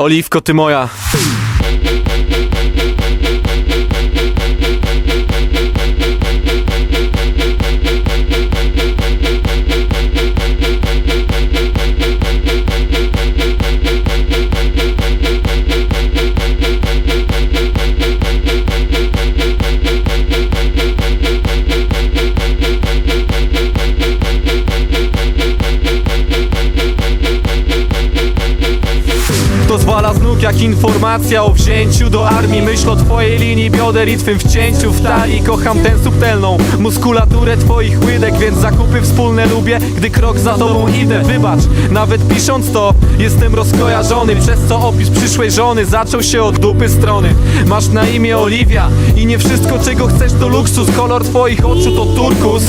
Oliwko, ty moja. Jak informacja o wzięciu do armii Myśl o twojej linii bioder i twym wcięciu w talii. Kocham tę subtelną muskulaturę twoich łydek Więc zakupy wspólne lubię, gdy krok za tobą idę. Wybacz, nawet pisząc to jestem rozkojarzony. Przez co opis przyszłej żony zaczął się od dupy strony. Masz na imię Oliwia i nie wszystko czego chcesz to luksus. Kolor twoich oczu to turkus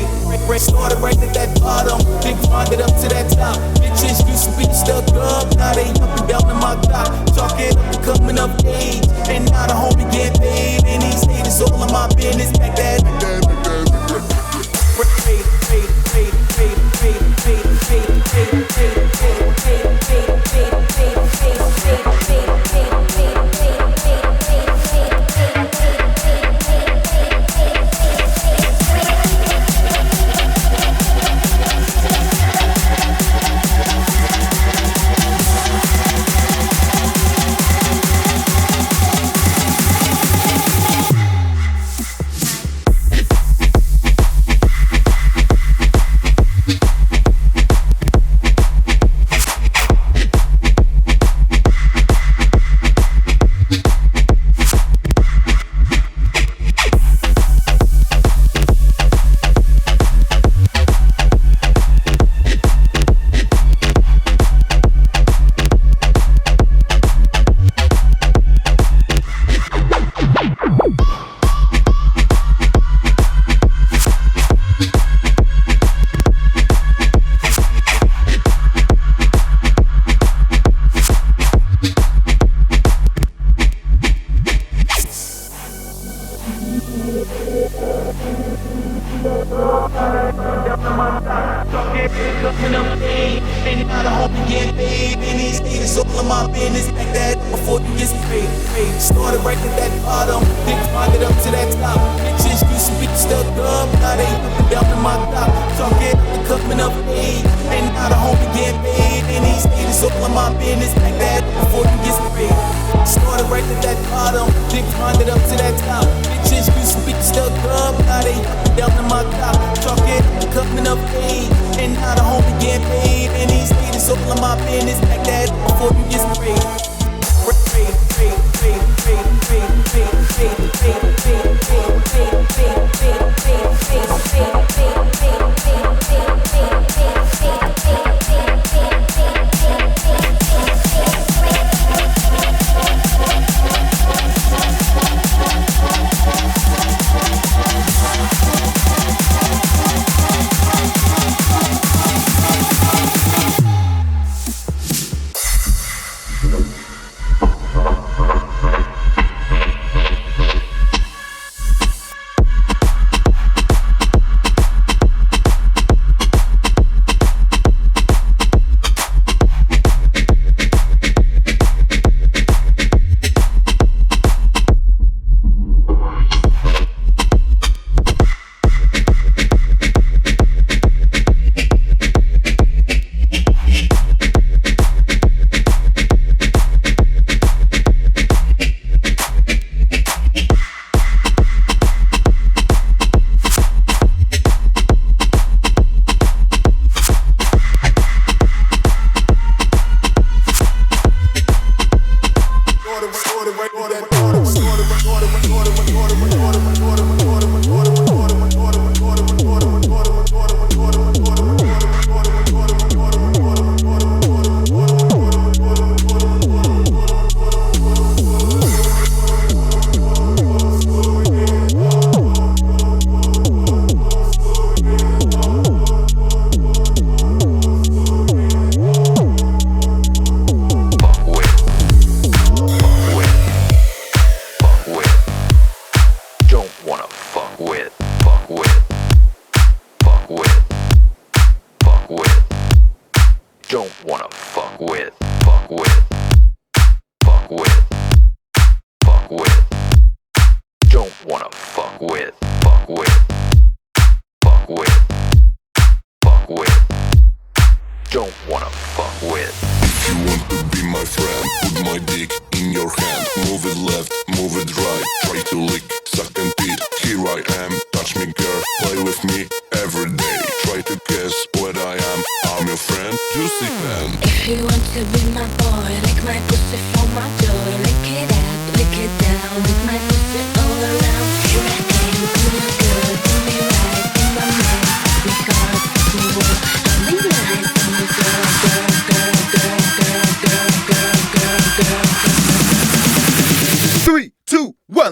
get. Started right at that bottom, then climbed up to that top. Bitches used to be stuck up, now they up and down in my clock. Talking up coming of age, and now the homie get paid. And these niggas all in my business, back that. And now the hope get paid. And these haters all in my business. Back that before you get paid. Started right at that bottom. Then climbed it up to that top. Bitches used to be stuck up. Now they looking down to my top. Talking the coming up me And now the hope get paid. And these haters all in my business. Back that before you get paid. Started right at that bottom, then climbed it up to that top. Bitches used to be stuck up, now they down in my top. Talking coming up age, and now the homie get paid. And these niggas all of my business. Back that before you get paid. Paid, paid, paid, paid, paid, paid, paid, paid, paid,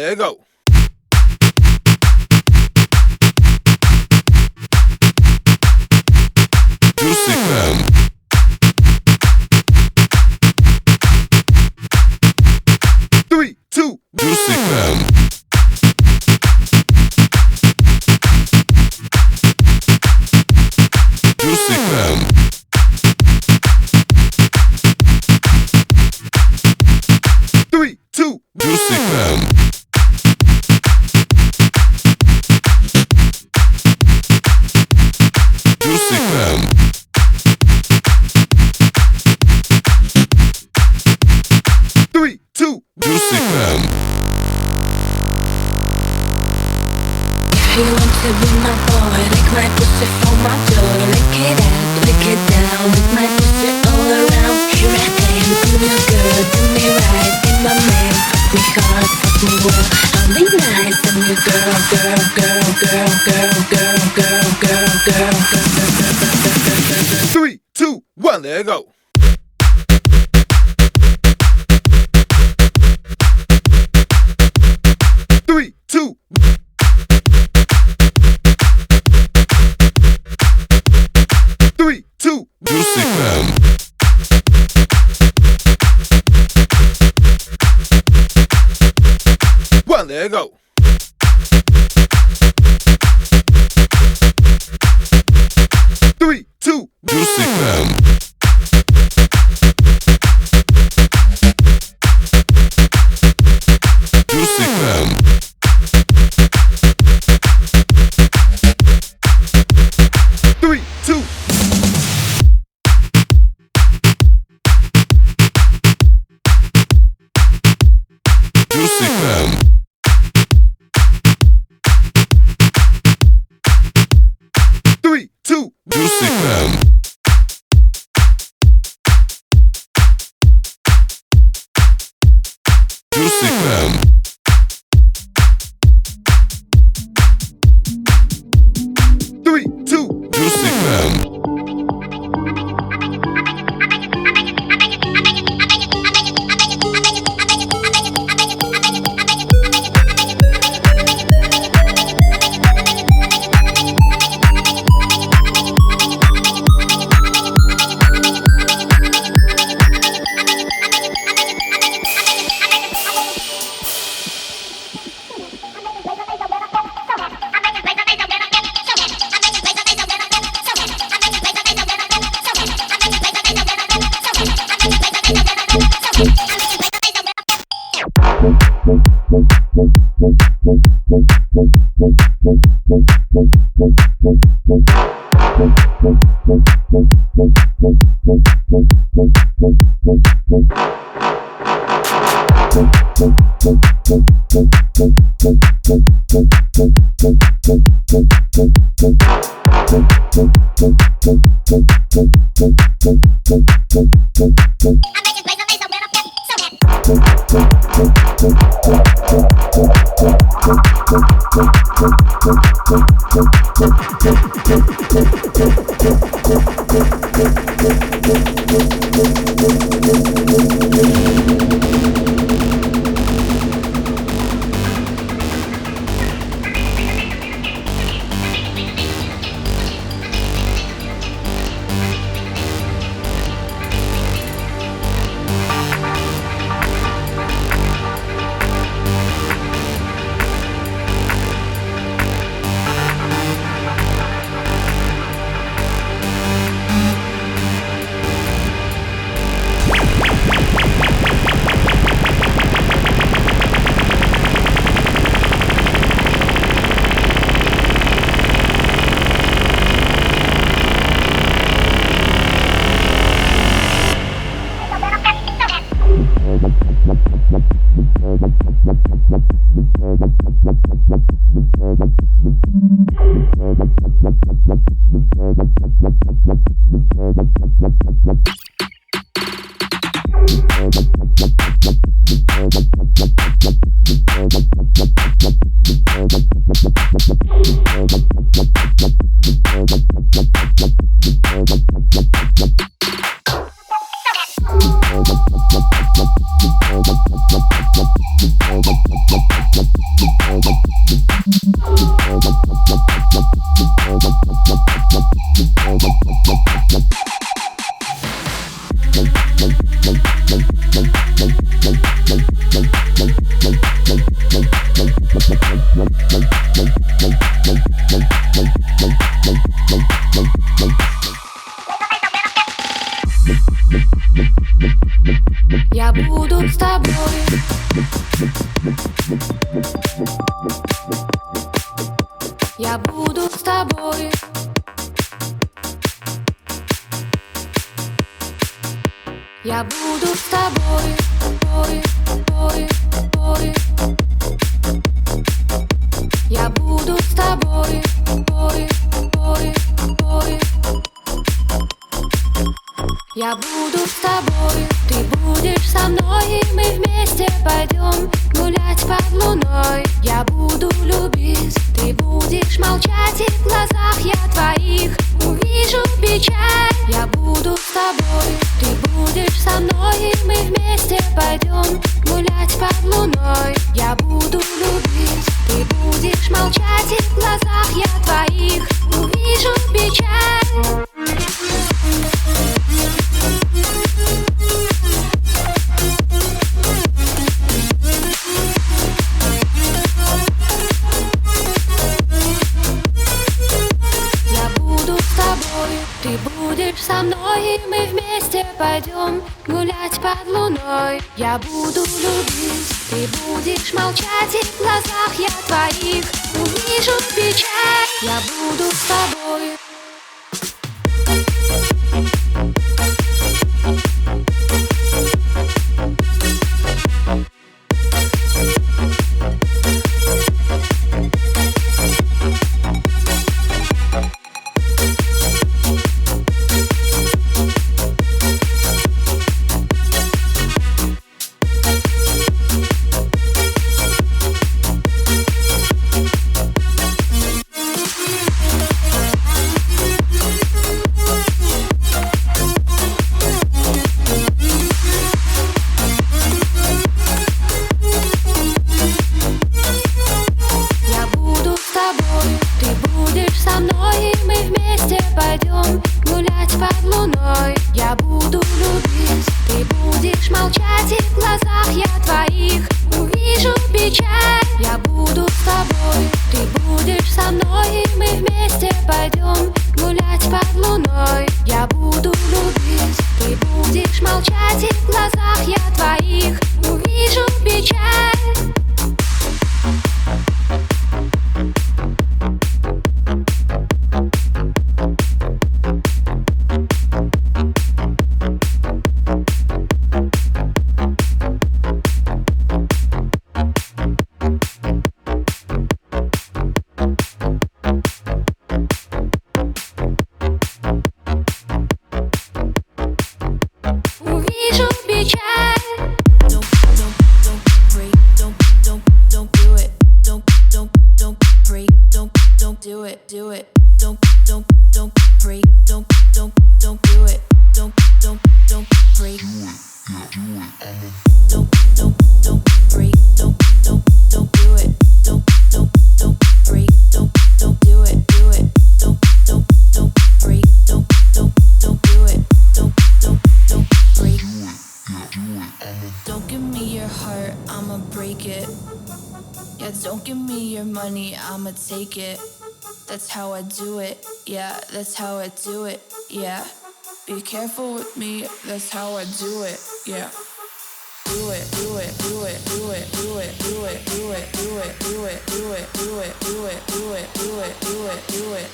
There you go. Juicy Fam. Three, two, Juicy Fam. Juicy Fam. Three, two, Juicy Fam. Three, two, Juicy fan. I'm Пойдем гулять под луной. Я буду любить, ты будешь молчать, и в глазах я твоих увижу печаль. Я буду с тобой, ты будешь со мной, и мы вместе пойдем Я буду любить, ты будешь молчать, и в глазах я твоих увижу печаль. Я буду с тобой. Me your money, I'ma take it. That's how I do it. Yeah, that's how I do it. Yeah. Be careful with me, that's how I do it. Yeah. Do it, do it, do it, do it, do it, do it, do it, do it, do it, do it, do it, do it, do it, do it, do it, do it.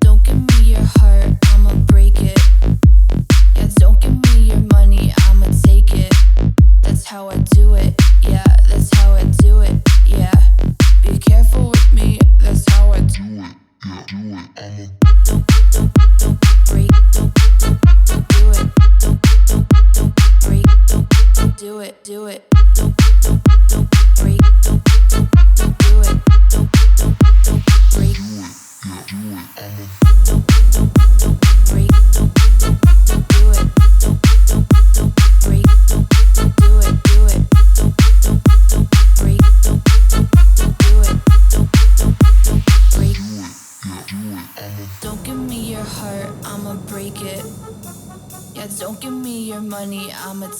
Don't give me your heart, I'ma break it. Don't give me your heart, I'ma break it. Yeah, don't give how I do it. Yeah, that's how I do it. Yeah. Be careful with me, that's how I do it. yeah. Don't, don't, don't break, don't, don't, don't do it. Don't, don't, don't break, don't, don't do it, do it.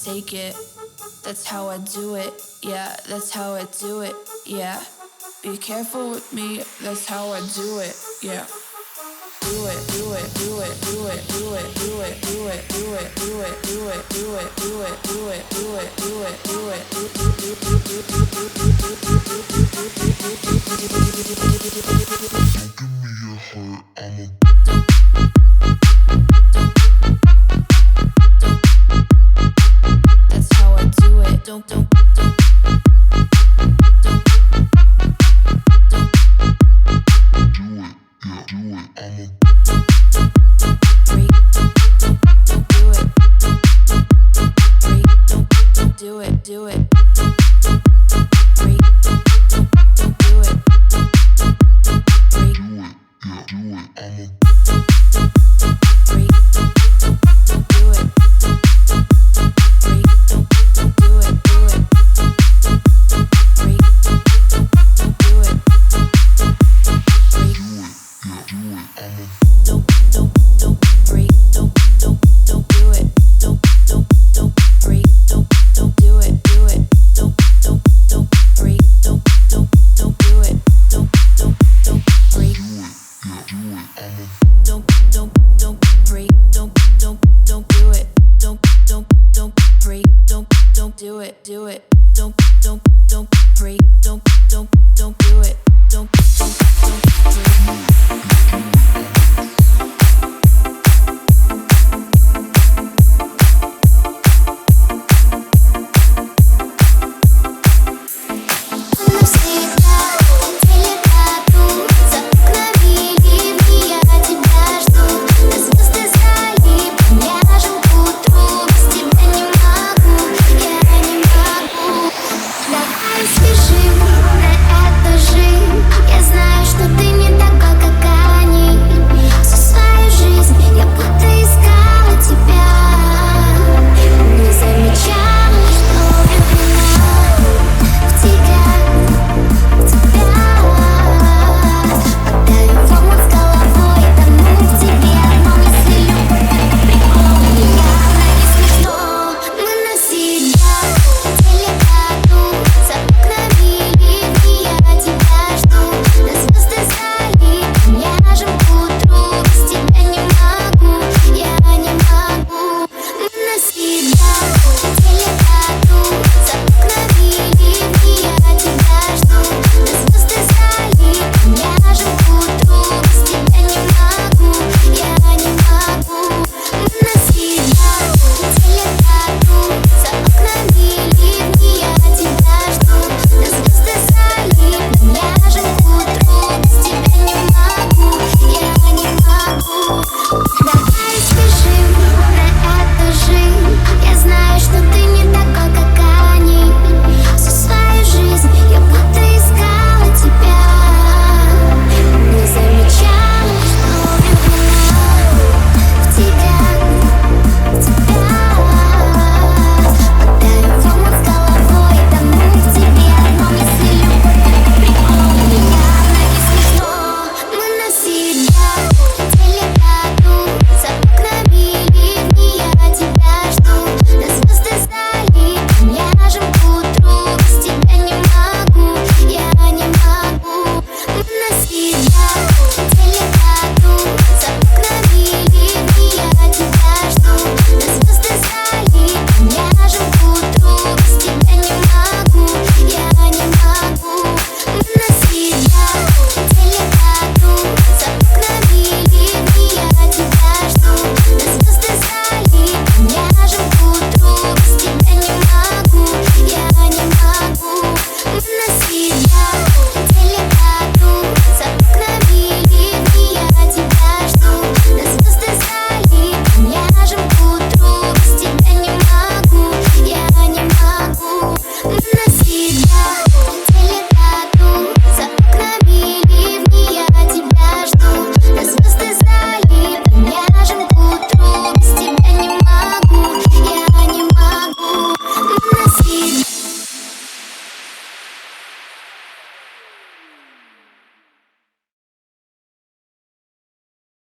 Take it. That's how I do it. Yeah, that's how I do it. Yeah. Be careful with me, that's how I do it. Yeah. Do it, do it, do it, do it, do it, do it, do it, do it, do it, do it, do it, do it, do it, do it, do it, do it. That's